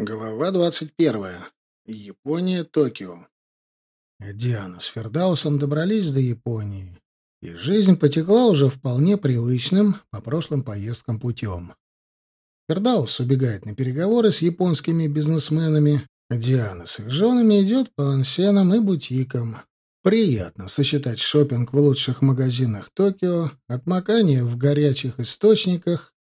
Глава двадцать первая. Япония, Токио. Диана с Фердаусом добрались до Японии, и жизнь потекла уже вполне привычным по прошлым поездкам путем. Фердаус убегает на переговоры с японскими бизнесменами, Диана с их женами идет по ансенам и бутикам. Приятно сочетать шопинг в лучших магазинах Токио, отмокание в горячих источниках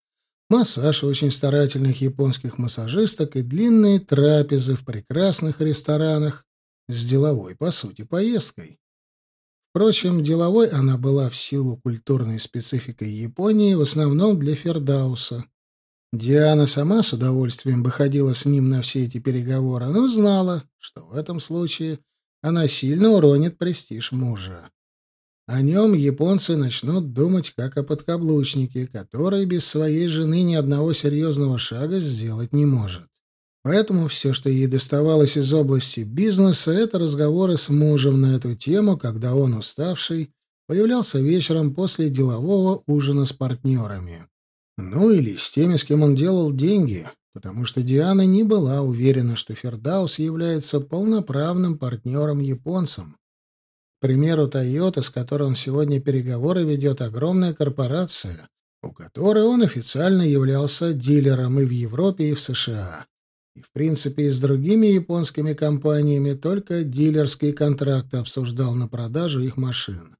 массаж очень старательных японских массажисток и длинные трапезы в прекрасных ресторанах с деловой, по сути, поездкой. Впрочем, деловой она была в силу культурной специфики Японии в основном для Фердауса. Диана сама с удовольствием бы ходила с ним на все эти переговоры, но знала, что в этом случае она сильно уронит престиж мужа. О нем японцы начнут думать как о подкаблучнике, который без своей жены ни одного серьезного шага сделать не может. Поэтому все, что ей доставалось из области бизнеса, это разговоры с мужем на эту тему, когда он, уставший, появлялся вечером после делового ужина с партнерами. Ну или с теми, с кем он делал деньги, потому что Диана не была уверена, что Фердаус является полноправным партнером-японцем примеру, Toyota, с которой он сегодня переговоры ведет, огромная корпорация, у которой он официально являлся дилером и в Европе, и в США. И, в принципе, и с другими японскими компаниями только дилерские контракты обсуждал на продажу их машин.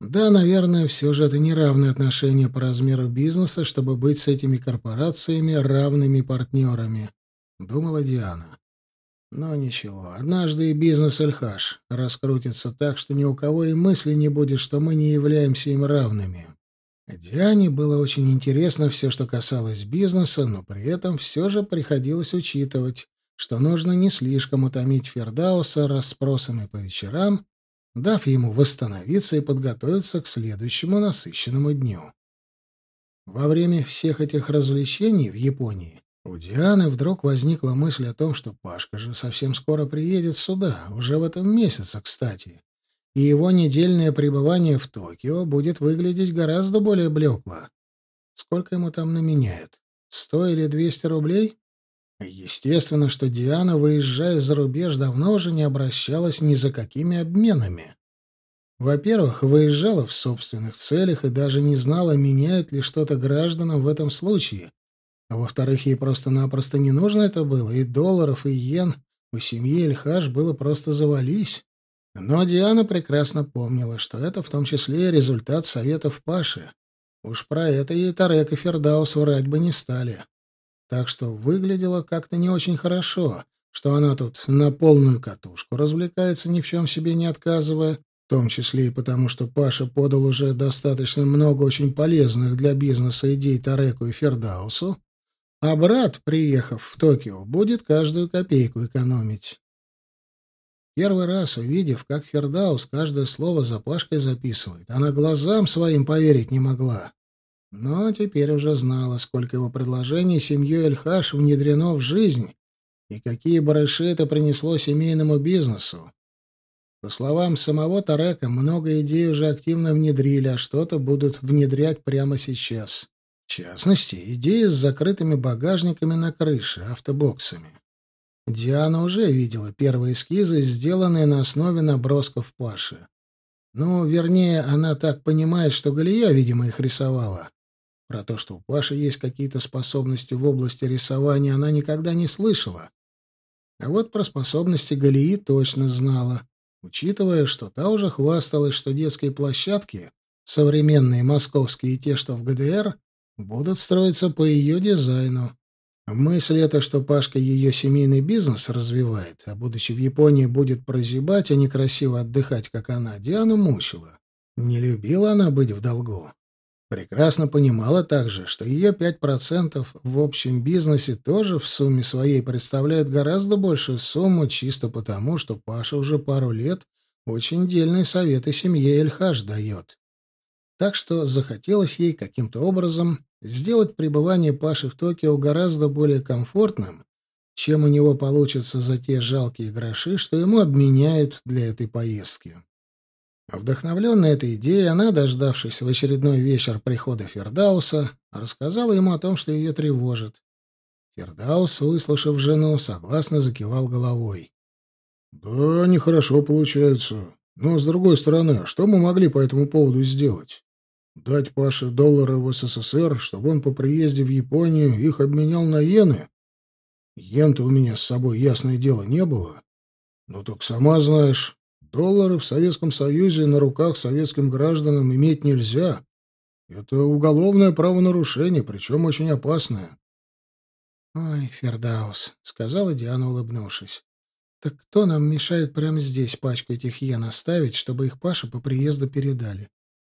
Да, наверное, все же это неравные отношения по размеру бизнеса, чтобы быть с этими корпорациями равными партнерами, думала Диана. Но ничего, однажды и бизнес Эльхаш раскрутится так, что ни у кого и мысли не будет, что мы не являемся им равными. Диане было очень интересно все, что касалось бизнеса, но при этом все же приходилось учитывать, что нужно не слишком утомить Фердауса расспросами по вечерам, дав ему восстановиться и подготовиться к следующему насыщенному дню. Во время всех этих развлечений в Японии у Дианы вдруг возникла мысль о том, что Пашка же совсем скоро приедет сюда, уже в этом месяце, кстати, и его недельное пребывание в Токио будет выглядеть гораздо более блекло. Сколько ему там наменяют? Сто или двести рублей? Естественно, что Диана, выезжая за рубеж, давно уже не обращалась ни за какими обменами. Во-первых, выезжала в собственных целях и даже не знала, меняют ли что-то гражданам в этом случае, а во-вторых, ей просто-напросто не нужно это было, и долларов, и йен у семьи Эльхаш было просто завались. Но Диана прекрасно помнила, что это в том числе результат советов Паши. Уж про это ей Тарек и Фердаус врать бы не стали. Так что выглядело как-то не очень хорошо, что она тут на полную катушку развлекается, ни в чем себе не отказывая, в том числе и потому, что Паша подал уже достаточно много очень полезных для бизнеса идей Тареку и Фердаусу, а брат, приехав в Токио, будет каждую копейку экономить. Первый раз, увидев, как Фердаус каждое слово за Пашкой записывает, она глазам своим поверить не могла. Но теперь уже знала, сколько его предложений семьей Эльхаш внедрено в жизнь и какие барыши это принесло семейному бизнесу. По словам самого Тарека, много идей уже активно внедрили, а что-то будут внедрять прямо сейчас. В частности, идея с закрытыми багажниками на крыше, автобоксами. Диана уже видела первые эскизы, сделанные на основе набросков Паши. Ну, вернее, она так понимает, что Галия, видимо, их рисовала. Про то, что у Паши есть какие-то способности в области рисования, она никогда не слышала. А вот про способности Галии точно знала, учитывая, что та уже хвасталась, что детские площадки, современные московские и те, что в ГДР, будут строиться по ее дизайну. Мысль эта, что Пашка ее семейный бизнес развивает, а будучи в Японии будет прозябать, а не красиво отдыхать, как она, Диану мучила. Не любила она быть в долгу. Прекрасно понимала также, что ее 5% в общем бизнесе тоже в сумме своей представляют гораздо большую сумму чисто потому, что Паша уже пару лет очень дельные советы семье Эльхаш дает. Так что захотелось ей каким-то образом сделать пребывание Паши в Токио гораздо более комфортным, чем у него получится за те жалкие гроши, что ему обменяют для этой поездки. Вдохновленная этой идеей, она, дождавшись в очередной вечер прихода Фердауса, рассказала ему о том, что ее тревожит. Фердаус, выслушав жену, согласно закивал головой. «Да, нехорошо получается. Но, с другой стороны, что мы могли по этому поводу сделать? Дать Паше доллары в СССР, чтобы он по приезде в Японию их обменял на иены? Йен-то у меня с собой, ясное дело, не было. Ну так сама знаешь, доллары в Советском Союзе на руках советским гражданам иметь нельзя. Это уголовное правонарушение, причем очень опасное. «Ой, Фердаус», — сказала Диана, улыбнувшись. «Так кто нам мешает прямо здесь пачку этих йен оставить, чтобы их Паше по приезду передали?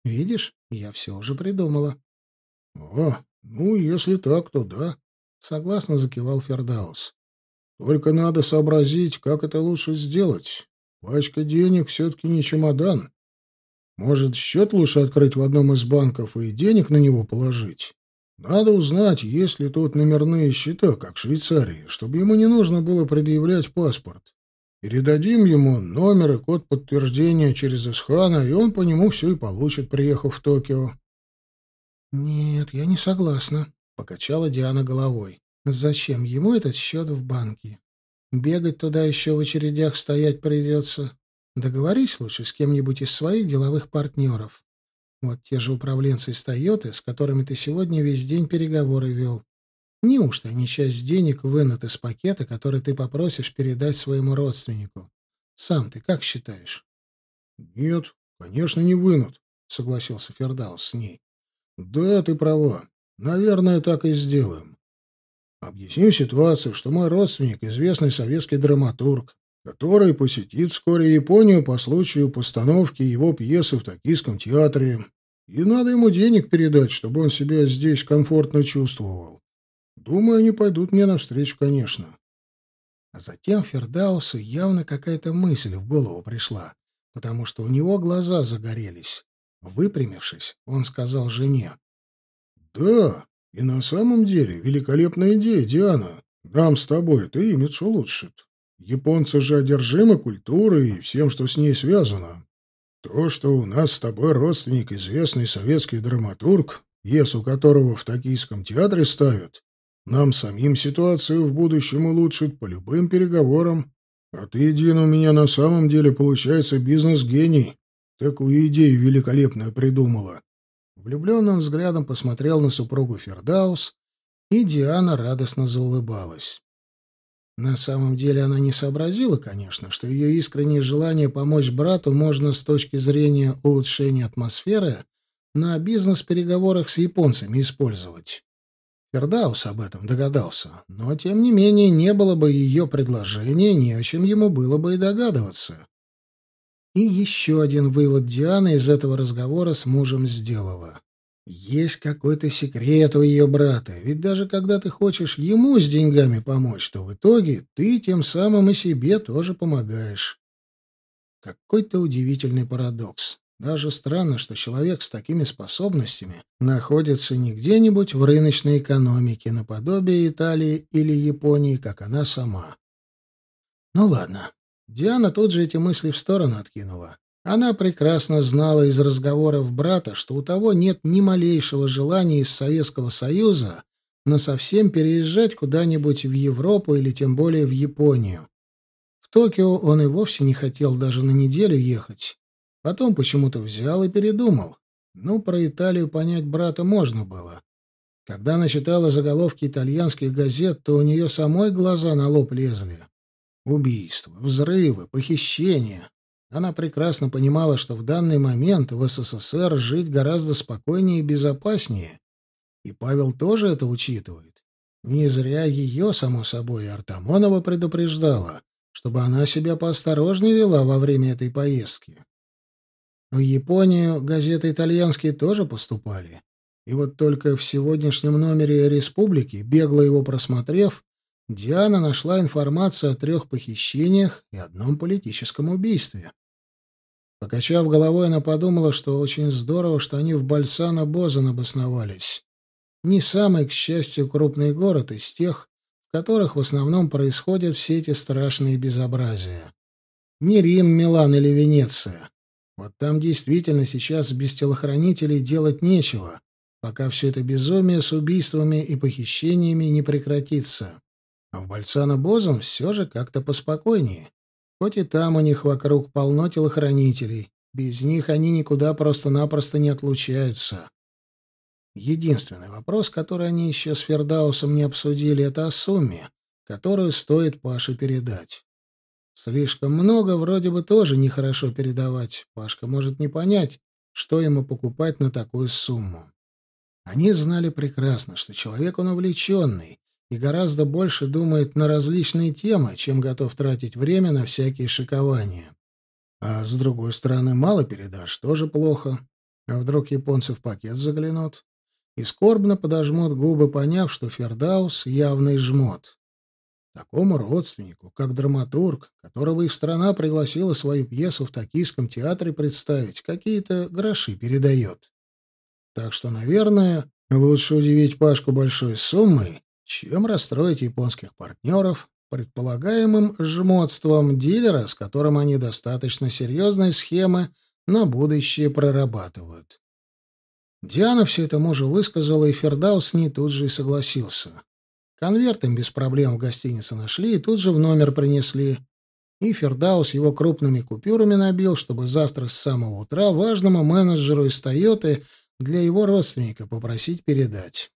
Видишь, я все уже придумала». «О, ну, если так, то да», — согласно закивал Фердаус. «Только надо сообразить, как это лучше сделать. Пачка денег все-таки не чемодан. Может, счет лучше открыть в одном из банков и денег на него положить?» Надо узнать, есть ли тут номерные счета, как в Швейцарии, чтобы ему не нужно было предъявлять паспорт. Передадим ему номер и код подтверждения через Исхана, и он по нему все и получит, приехав в Токио. «Нет, я не согласна», — покачала Диана головой. «Зачем ему этот счет в банке? Бегать туда еще в очередях стоять придется. Договорись лучше с кем-нибудь из своих деловых партнеров. Вот те же управленцы из Тойоты, с которыми ты сегодня весь день переговоры вел. Неужто они часть денег вынут из пакета, который ты попросишь передать своему родственнику? Сам ты как считаешь? — Нет, конечно, не вынут, — согласился Фердаус с ней. — Да, ты права. Наверное, так и сделаем. Объясню ситуацию, что мой родственник — известный советский драматург, который посетит вскоре Японию по случаю постановки его пьесы в Токийском театре, и надо ему денег передать, чтобы он себя здесь комфортно чувствовал. Думаю, они пойдут мне навстречу, конечно. А затем Фердаусу явно какая-то мысль в голову пришла, потому что у него глаза загорелись. Выпрямившись, он сказал жене. «Да, и на самом деле великолепная идея, Диана. Нам с тобой это имидж улучшит». Японцы же одержимы культурой и всем, что с ней связано. То, что у нас с тобой родственник, известный советский драматург, пьесу которого в Токийском театре ставят, нам самим ситуацию в будущем улучшит по любым переговорам. А ты, Дин, у меня на самом деле получается бизнес-гений. Такую идею великолепную придумала. Влюбленным взглядом посмотрел на супругу Фердаус, и Диана радостно заулыбалась. На самом деле она не сообразила, конечно, что ее искреннее желание помочь брату можно с точки зрения улучшения атмосферы на бизнес-переговорах с японцами использовать. Фердаус об этом догадался, но, тем не менее, не было бы ее предложения, не о чем ему было бы и догадываться. И еще один вывод Дианы из этого разговора с мужем сделала. Есть какой-то секрет у ее брата, ведь даже когда ты хочешь ему с деньгами помочь, то в итоге ты тем самым и себе тоже помогаешь. Какой-то удивительный парадокс. Даже странно, что человек с такими способностями находится не где-нибудь в рыночной экономике, наподобие Италии или Японии, как она сама. Ну ладно. Диана тут же эти мысли в сторону откинула. Она прекрасно знала из разговоров брата, что у того нет ни малейшего желания из Советского Союза насовсем переезжать куда-нибудь в Европу или тем более в Японию. В Токио он и вовсе не хотел даже на неделю ехать. Потом почему-то взял и передумал. Ну, про Италию понять брата можно было. Когда она читала заголовки итальянских газет, то у нее самой глаза на лоб лезли. Убийства, взрывы, похищения. Она прекрасно понимала, что в данный момент в СССР жить гораздо спокойнее и безопаснее. И Павел тоже это учитывает. Не зря ее, само собой, Артамонова предупреждала, чтобы она себя поосторожнее вела во время этой поездки. В Японию газеты итальянские тоже поступали. И вот только в сегодняшнем номере «Республики», бегло его просмотрев, Диана нашла информацию о трех похищениях и одном политическом убийстве. Покачав головой, она подумала, что очень здорово, что они в Бальсано-Бозан обосновались. Не самый, к счастью, крупный город из тех, в которых в основном происходят все эти страшные безобразия. Не Рим, Милан или Венеция. Вот там действительно сейчас без телохранителей делать нечего. пока все это безумие с убийствами и похищениями не прекратится. А в Бальцано-Бозон все же как-то поспокойнее. Хоть и там у них вокруг полно телохранителей, без них они никуда просто-напросто не отлучаются. Единственный вопрос, который они еще с Фердаусом не обсудили, это о сумме, которую стоит Паше передать. Слишком много вроде бы тоже нехорошо передавать. Пашка может не понять, что ему покупать на такую сумму. Они знали прекрасно, что человек он увлеченный и гораздо больше думает на различные темы, чем готов тратить время на всякие шикования. А с другой стороны, мало передашь, тоже плохо. А вдруг японцы в пакет заглянут? И скорбно подожмут губы, поняв, что Фердаус явный жмот. Такому родственнику, как драматург, которого их страна пригласила свою пьесу в Токийском театре представить, какие-то гроши передает. Так что, наверное, лучше удивить Пашку большой суммой, чем расстроить японских партнеров предполагаемым жмотством дилера, с которым они достаточно серьезные схемы на будущее прорабатывают. Диана все это мужу высказала, и Фердаус с ней тут же и согласился. Конверт им без проблем в гостинице нашли и тут же в номер принесли. И Фердаус его крупными купюрами набил, чтобы завтра с самого утра важному менеджеру из «Тойоты» для его родственника попросить передать.